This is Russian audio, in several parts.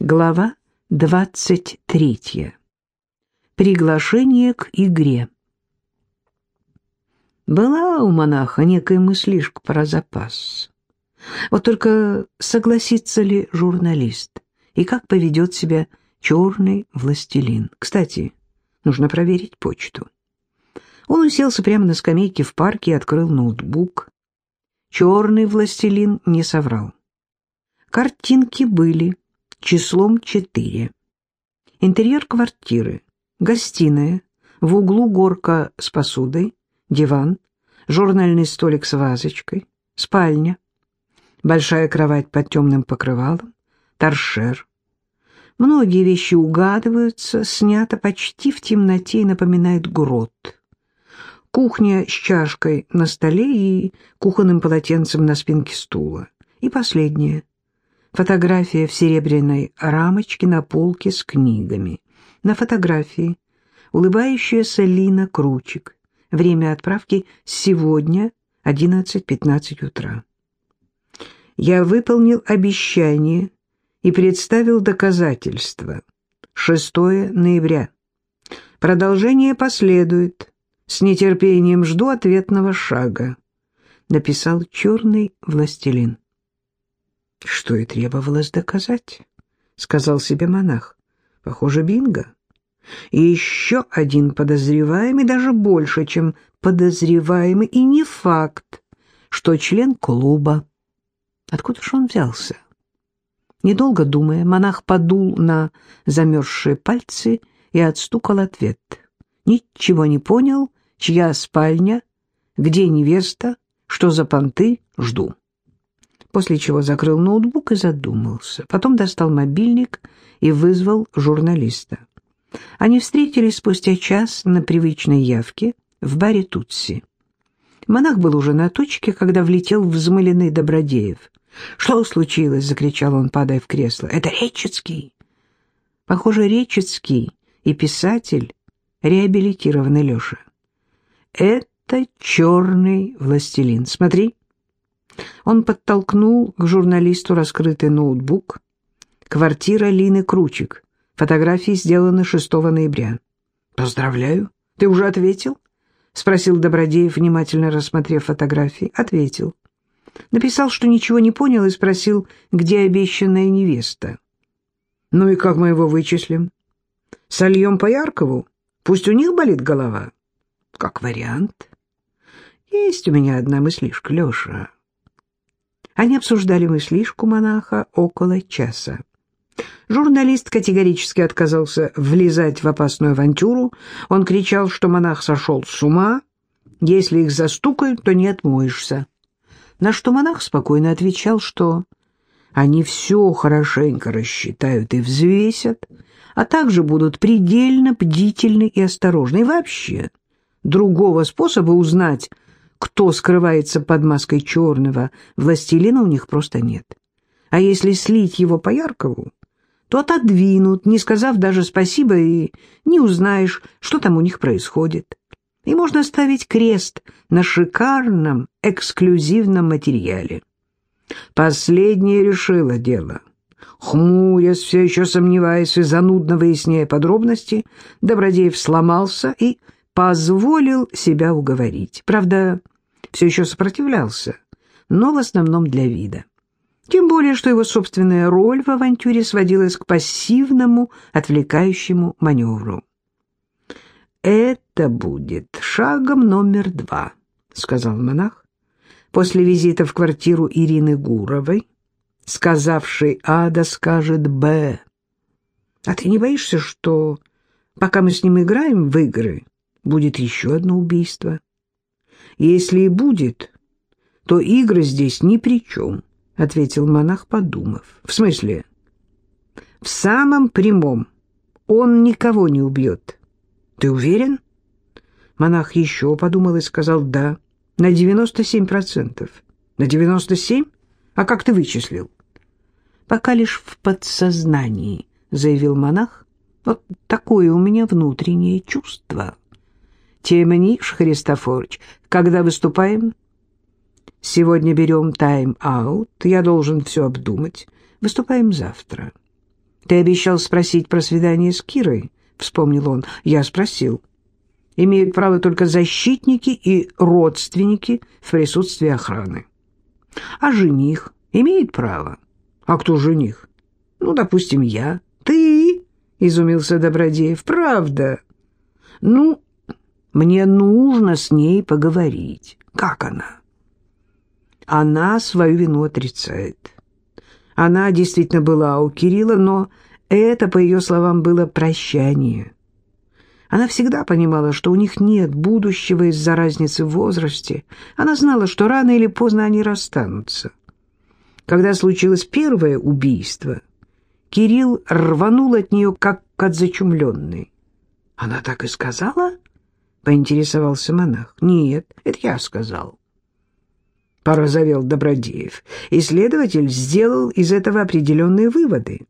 Глава 23. Приглашение к игре. Была у монаха некая мыслишка про запас. Вот только согласится ли журналист и как поведет себя черный властелин. Кстати, нужно проверить почту. Он уселся прямо на скамейке в парке и открыл ноутбук. Черный властелин не соврал. Картинки были числом 4. Интерьер квартиры. Гостиная. В углу горка с посудой. Диван. Журнальный столик с вазочкой. Спальня. Большая кровать под темным покрывалом. Торшер. Многие вещи угадываются, снято почти в темноте и напоминает грот. Кухня с чашкой на столе и кухонным полотенцем на спинке стула. И последнее — Фотография в серебряной рамочке на полке с книгами. На фотографии улыбающаяся Лина Кручик. Время отправки сегодня 11.15 утра. Я выполнил обещание и представил доказательства. 6 ноября. Продолжение последует. С нетерпением жду ответного шага. Написал черный властелин. Что и требовалось доказать, сказал себе монах. Похоже, бинго. И еще один подозреваемый, даже больше, чем подозреваемый, и не факт, что член клуба. Откуда же он взялся? Недолго думая, монах подул на замерзшие пальцы и отстукал ответ. Ничего не понял, чья спальня, где невеста, что за понты, жду после чего закрыл ноутбук и задумался. Потом достал мобильник и вызвал журналиста. Они встретились спустя час на привычной явке в баре Тутси. Монах был уже на точке, когда влетел взмыленный Добродеев. «Что случилось?» — закричал он, падая в кресло. «Это Речицкий!» Похоже, Речицкий и писатель реабилитированный Леша. «Это черный властелин. Смотри!» Он подтолкнул к журналисту раскрытый ноутбук. Квартира Лины Кручик. Фотографии сделаны 6 ноября. «Поздравляю. Ты уже ответил?» — спросил Добродеев, внимательно рассмотрев фотографии. Ответил. Написал, что ничего не понял, и спросил, где обещанная невеста. «Ну и как мы его вычислим? Сольем по Яркову? Пусть у них болит голова?» «Как вариант». «Есть у меня одна мыслишка, Леша». Они обсуждали мыслишку монаха около часа. Журналист категорически отказался влезать в опасную авантюру. Он кричал, что монах сошел с ума. Если их застукают, то не отмоешься. На что монах спокойно отвечал, что они все хорошенько рассчитают и взвесят, а также будут предельно бдительны и осторожны. И вообще, другого способа узнать, кто скрывается под маской черного, властелина у них просто нет. А если слить его по Яркову, то отодвинут, не сказав даже спасибо, и не узнаешь, что там у них происходит. И можно ставить крест на шикарном эксклюзивном материале. Последнее решило дело. Хмурясь, все еще сомневаясь и занудно выясняя подробности, Добродеев сломался и позволил себя уговорить. Правда, все еще сопротивлялся, но в основном для вида. Тем более, что его собственная роль в авантюре сводилась к пассивному, отвлекающему маневру. «Это будет шагом номер два», — сказал монах, после визита в квартиру Ирины Гуровой, сказавшей «А» да скажет «Б». «А ты не боишься, что, пока мы с ним играем в игры, будет еще одно убийство?» Если и будет, то игры здесь ни при чем, — ответил монах, подумав. — В смысле? — В самом прямом. Он никого не убьет. — Ты уверен? Монах еще подумал и сказал «да». На 97%. На 97%? А как ты вычислил? Пока лишь в подсознании, заявил монах. Вот такое у меня внутреннее чувство. Темнишь, Христофорович, когда выступаем? Сегодня берем тайм-аут, я должен все обдумать. Выступаем завтра. Ты обещал спросить про свидание с Кирой, вспомнил он. Я спросил. Имеют право только защитники и родственники в присутствии охраны. А жених имеет право? А кто жених? Ну, допустим, я. Ты? Изумился Добродеев. Правда? Ну, мне нужно с ней поговорить. Как она? Она свою вину отрицает. Она действительно была у Кирилла, но это, по ее словам, было прощание. Она всегда понимала, что у них нет будущего из-за разницы в возрасте. Она знала, что рано или поздно они расстанутся. Когда случилось первое убийство, Кирилл рванул от нее, как от зачумленной. «Она так и сказала?» — поинтересовался монах. «Нет, это я сказал». Порозовел Добродеев. Исследователь сделал из этого определенные выводы.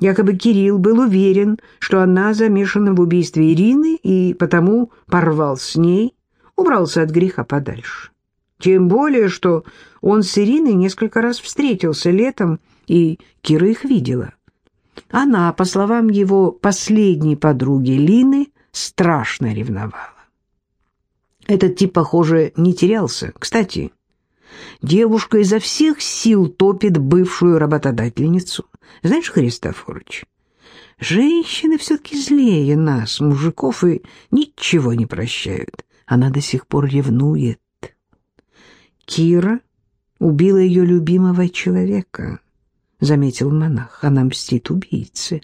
Якобы Кирилл был уверен, что она замешана в убийстве Ирины и потому порвал с ней, убрался от греха подальше. Тем более, что он с Ириной несколько раз встретился летом, и Кира их видела. Она, по словам его последней подруги Лины, страшно ревновала. Этот тип, похоже, не терялся. Кстати, девушка изо всех сил топит бывшую работодательницу. Знаешь, Христофорович, женщины все-таки злее нас, мужиков, и ничего не прощают. Она до сих пор ревнует. Кира убила ее любимого человека, заметил монах. Она мстит убийце.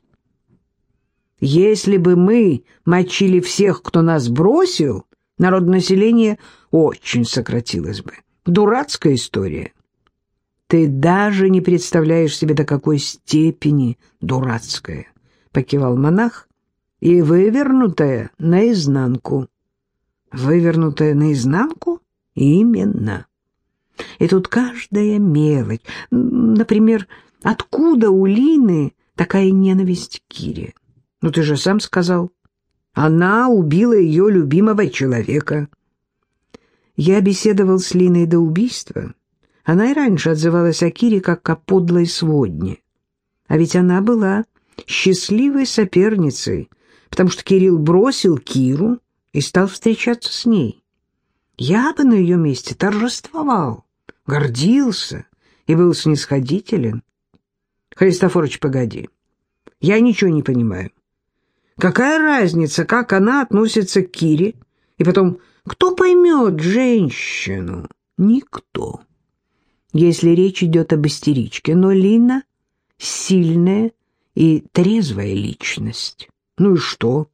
Если бы мы мочили всех, кто нас бросил, народонаселение очень сократилось бы. Дурацкая история. Ты даже не представляешь себе, до какой степени дурацкая, покивал монах, и вывернутая наизнанку. Вывернутая наизнанку? Именно. И тут каждая мелочь. Например, откуда у Лины такая ненависть к Кире? Ну, ты же сам сказал. Она убила ее любимого человека. Я беседовал с Линой до убийства. Она и раньше отзывалась о Кире как о подлой сводне. А ведь она была счастливой соперницей, потому что Кирилл бросил Киру и стал встречаться с ней. Я бы на ее месте торжествовал, гордился и был снисходителен. Христофорович, погоди. Я ничего не понимаю. Какая разница, как она относится к Кире? И потом, кто поймет женщину? Никто. Если речь идет об истеричке. Но Лина — сильная и трезвая личность. Ну и что?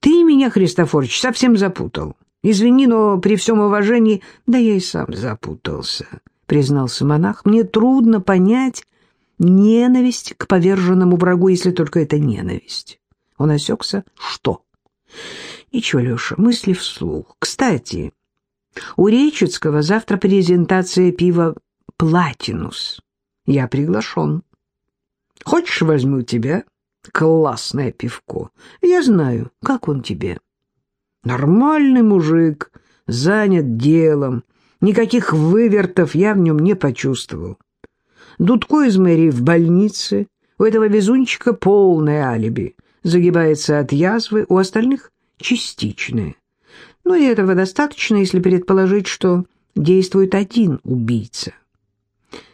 Ты меня, Христофорович, совсем запутал. Извини, но при всем уважении... Да я и сам запутался, признался монах. Мне трудно понять ненависть к поверженному врагу, если только это ненависть. Он осекся. Что? Ничего, Леша, мысли вслух. Кстати, у Речицкого завтра презентация пива «Платинус». Я приглашен. Хочешь, возьму тебя? Классное пивко. Я знаю, как он тебе. Нормальный мужик, занят делом. Никаких вывертов я в нем не почувствовал. Дудко из мэрии в больнице. У этого везунчика полное алиби. Загибается от язвы, у остальных частичное. Но и этого достаточно, если предположить, что действует один убийца.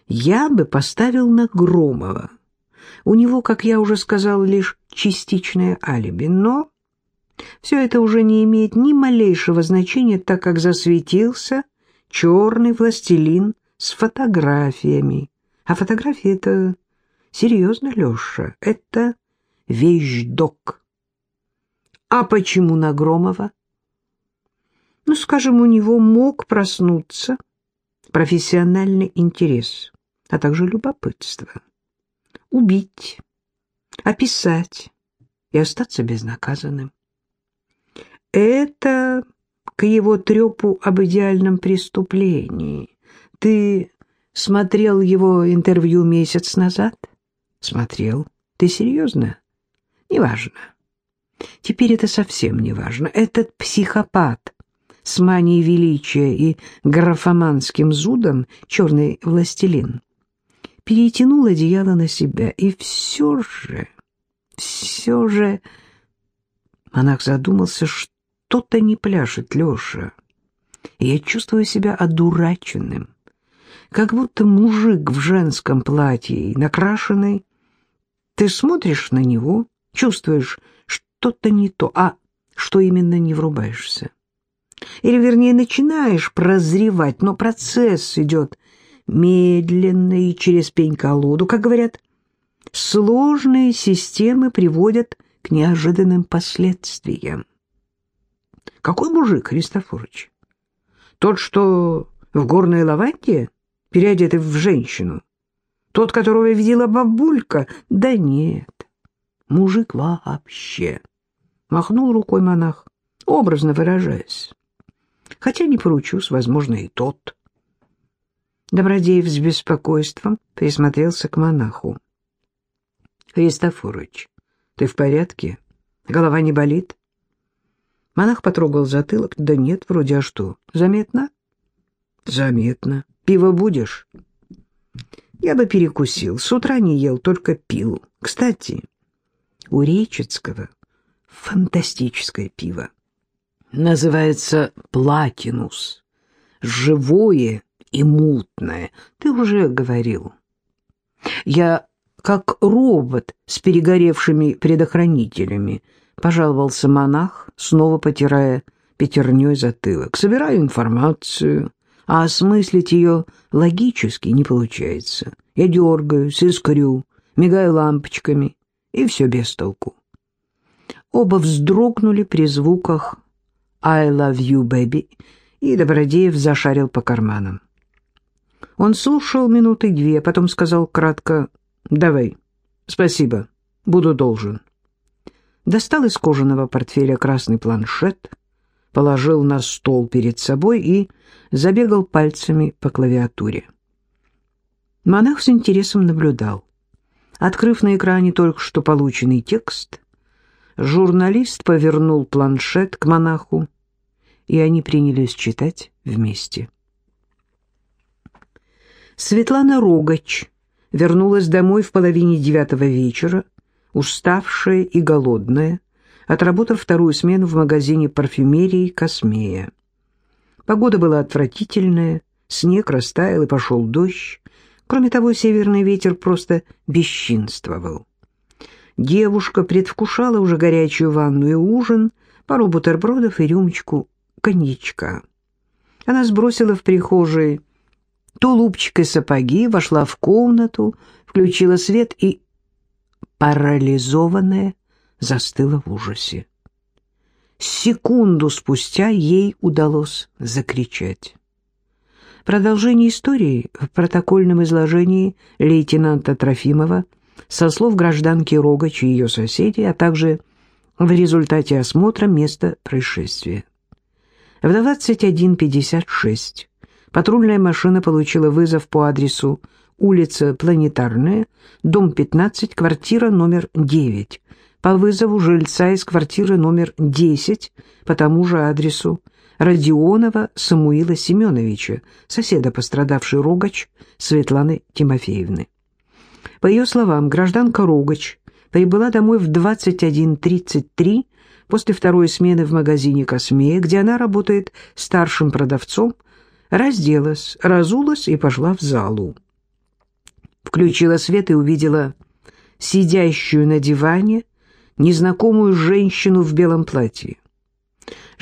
Я бы поставил на Громова. У него, как я уже сказал, лишь частичное алиби, но все это уже не имеет ни малейшего значения, так как засветился черный властелин с фотографиями. А фотографии — это серьезно, Леша, это вещдок. А почему на Громова? Ну, скажем, у него мог проснуться профессиональный интерес, а также любопытство. Убить, описать и остаться безнаказанным. Это к его трепу об идеальном преступлении. Ты смотрел его интервью месяц назад? Смотрел. Ты серьезно? Неважно. Теперь это совсем не важно. Этот психопат с манией величия и графоманским зудом, черный властелин, перетянул одеяло на себя. И все же, все же... Монах задумался, что-то не пляшет, Леша. Я чувствую себя одураченным. Как будто мужик в женском платье, накрашенный. Ты смотришь на него, чувствуешь, что-то не то, а что именно не врубаешься. Или, вернее, начинаешь прозревать, но процесс идет медленно и через пень-колоду. Как говорят, сложные системы приводят к неожиданным последствиям. Какой мужик, Христофорович? Тот, что в горной лаванде, переодетый в женщину? Тот, которого видела бабулька? Да нет, мужик вообще. Махнул рукой монах, образно выражаясь. Хотя не поручусь, возможно, и тот. Добродеев с беспокойством присмотрелся к монаху. — Христофорович, ты в порядке? Голова не болит? Монах потрогал затылок. Да нет, вроде, а что, заметно? Заметно. Пиво будешь? Я бы перекусил. С утра не ел, только пил. Кстати, у Речицкого фантастическое пиво. Называется «Платинус». Живое и мутное. Ты уже говорил. Я как робот с перегоревшими предохранителями, пожаловался монах, снова потирая пятерней затылок. Собираю информацию, а осмыслить ее логически не получается. Я дергаюсь, искрю, мигаю лампочками, и все без толку. Оба вздрогнули при звуках «I love you, baby», и Добродеев зашарил по карманам. Он слушал минуты две, потом сказал кратко «Давай, спасибо, буду должен». Достал из кожаного портфеля красный планшет, положил на стол перед собой и забегал пальцами по клавиатуре. Монах с интересом наблюдал. Открыв на экране только что полученный текст, журналист повернул планшет к монаху, и они принялись читать вместе. Светлана Рогач вернулась домой в половине девятого вечера, уставшая и голодная, отработав вторую смену в магазине парфюмерии «Космея». Погода была отвратительная, снег растаял и пошел дождь. Кроме того, северный ветер просто бесчинствовал. Девушка предвкушала уже горячую ванну и ужин, пару бутербродов и рюмочку коньячка. Она сбросила в прихожей тулупчик и сапоги, вошла в комнату, включила свет и, парализованная, застыла в ужасе. Секунду спустя ей удалось закричать. Продолжение истории в протокольном изложении лейтенанта Трофимова со слов гражданки Рогач и ее соседей, а также в результате осмотра места происшествия. В 21.56 патрульная машина получила вызов по адресу улица Планетарная, дом 15, квартира номер 9, по вызову жильца из квартиры номер 10 по тому же адресу Родионова Самуила Семеновича, соседа пострадавшей Рогач Светланы Тимофеевны. По ее словам, гражданка Рогач прибыла домой в 21.33 после второй смены в магазине «Космея», где она работает старшим продавцом, разделась, разулась и пошла в залу. Включила свет и увидела сидящую на диване незнакомую женщину в белом платье.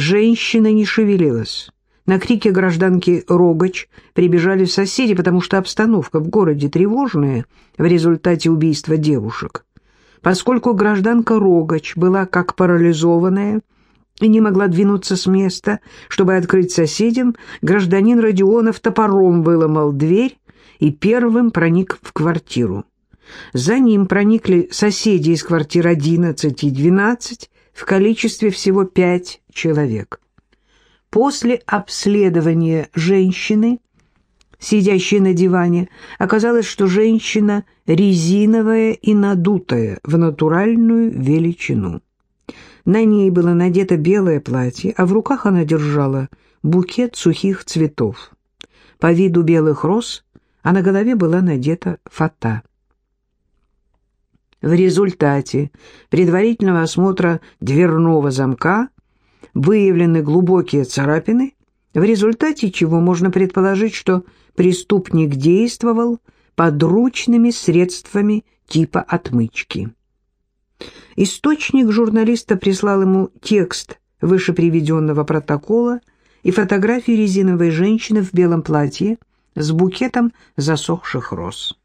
Женщина не шевелилась. На крики гражданки Рогач прибежали соседи, потому что обстановка в городе тревожная в результате убийства девушек. Поскольку гражданка Рогач была как парализованная и не могла двинуться с места, чтобы открыть соседям, гражданин Родионов топором выломал дверь и первым проник в квартиру. За ним проникли соседи из квартир 11 и 12 в количестве всего пять человек. После обследования женщины, сидящей на диване, оказалось, что женщина резиновая и надутая в натуральную величину. На ней было надето белое платье, а в руках она держала букет сухих цветов. По виду белых роз а на голове была надета фата. В результате предварительного осмотра дверного замка выявлены глубокие царапины, в результате чего можно предположить, что преступник действовал подручными средствами типа отмычки. Источник журналиста прислал ему текст выше приведенного протокола и фотографии резиновой женщины в белом платье с букетом засохших роз.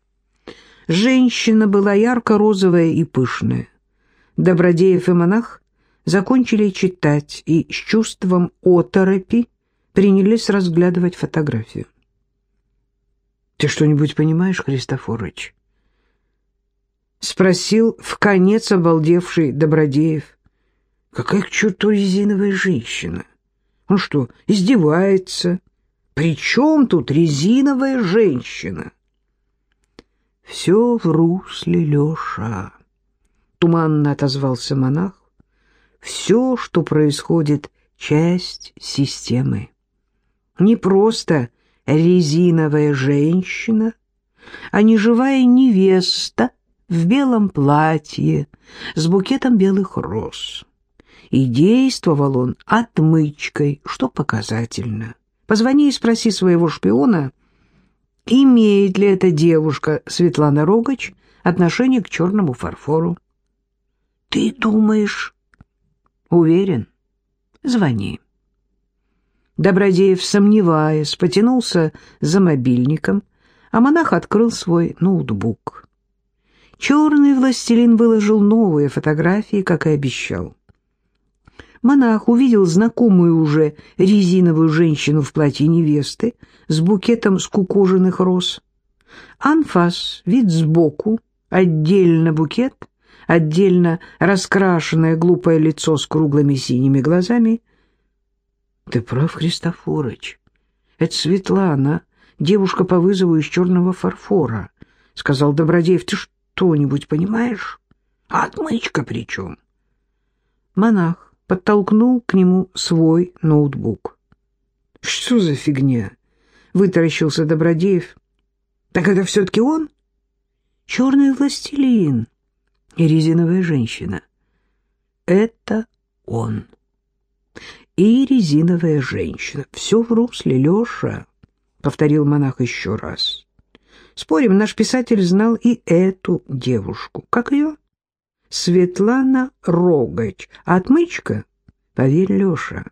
Женщина была ярко-розовая и пышная. Добродеев и монах закончили читать и с чувством оторопи принялись разглядывать фотографию. «Ты что-нибудь понимаешь, Христофорыч?» Спросил в конец обалдевший Добродеев. «Какая к черту резиновая женщина? Он что, издевается? При чем тут резиновая женщина?» «Все в русле, Леша», — туманно отозвался монах. «Все, что происходит, часть системы. Не просто резиновая женщина, а неживая невеста в белом платье с букетом белых роз. И действовал он отмычкой, что показательно. Позвони и спроси своего шпиона — имеет ли эта девушка, Светлана Рогач, отношение к черному фарфору. Ты думаешь? Уверен? Звони. Добродеев, сомневаясь, потянулся за мобильником, а монах открыл свой ноутбук. Черный властелин выложил новые фотографии, как и обещал монах увидел знакомую уже резиновую женщину в платье невесты с букетом скукоженных роз. Анфас, вид сбоку, отдельно букет, отдельно раскрашенное глупое лицо с круглыми синими глазами. — Ты прав, Христофорыч. Это Светлана, девушка по вызову из черного фарфора, — сказал Добродеев. — Ты что-нибудь понимаешь? Отмычка при чем? Монах подтолкнул к нему свой ноутбук. «Что за фигня?» — вытаращился Добродеев. «Так это все-таки он?» «Черный властелин и резиновая женщина». «Это он». «И резиновая женщина. Все в русле, Леша», — повторил монах еще раз. «Спорим, наш писатель знал и эту девушку. Как ее?» Светлана Рогач. А отмычка, поверь, Леша,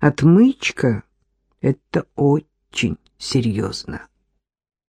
отмычка — это очень серьезно.